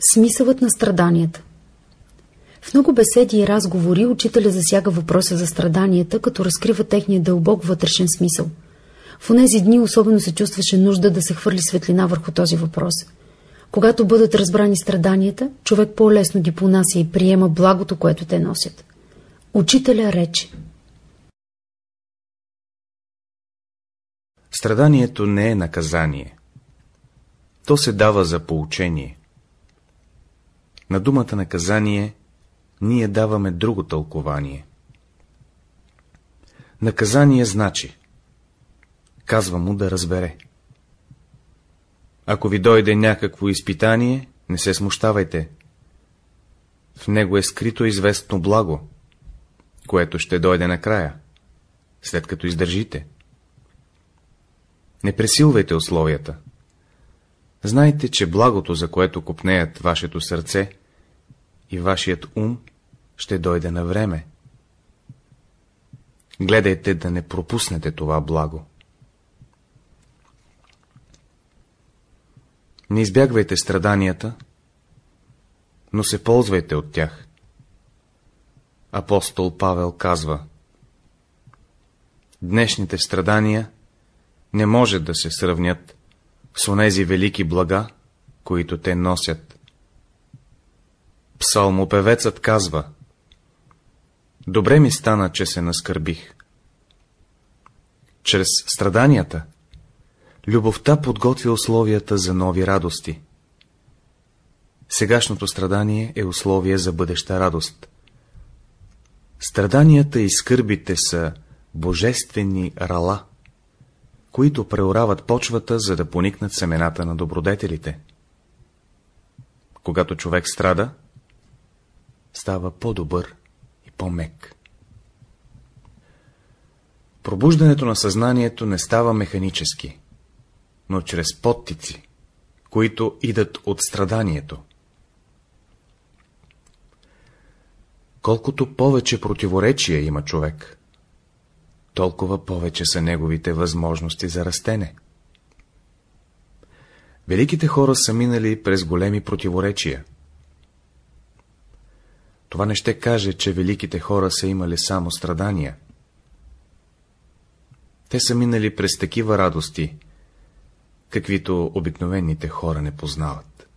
Смисълът на страданията В много беседи и разговори учителя засяга въпроса за страданията, като разкрива техния дълбок вътрешен смисъл. В тези дни особено се чувстваше нужда да се хвърли светлина върху този въпрос. Когато бъдат разбрани страданията, човек по-лесно ги понася и приема благото, което те носят. Учителя рече Страданието не е наказание. То се дава за поучение. На думата наказание ние даваме друго тълкование. Наказание значи, казва му да разбере. Ако ви дойде някакво изпитание, не се смущавайте. В него е скрито известно благо, което ще дойде накрая, след като издържите. Не пресилвайте условията. Знайте, че благото, за което купнеят вашето сърце и вашият ум, ще дойде на време. Гледайте да не пропуснете това благо. Не избягвайте страданията, но се ползвайте от тях. Апостол Павел казва Днешните страдания не може да се сравнят с онези велики блага, които те носят. Псалмопевецът казва Добре ми стана, че се наскърбих. Чрез страданията любовта подготвя условията за нови радости. Сегашното страдание е условие за бъдеща радост. Страданията и скърбите са божествени рала, които преорават почвата, за да поникнат семената на добродетелите. Когато човек страда, става по-добър и по-мек. Пробуждането на съзнанието не става механически, но чрез подтици, които идат от страданието. Колкото повече противоречия има човек, толкова повече са неговите възможности за растене. Великите хора са минали през големи противоречия. Това не ще каже, че великите хора са имали само страдания. Те са минали през такива радости, каквито обикновените хора не познават.